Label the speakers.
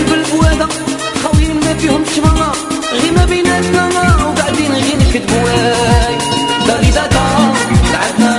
Speaker 1: قلب البوادة خاويين ما فيهمش ماما غير ما بيناتنا وقاعدين غير نكذبوا باغي دادا لعبنا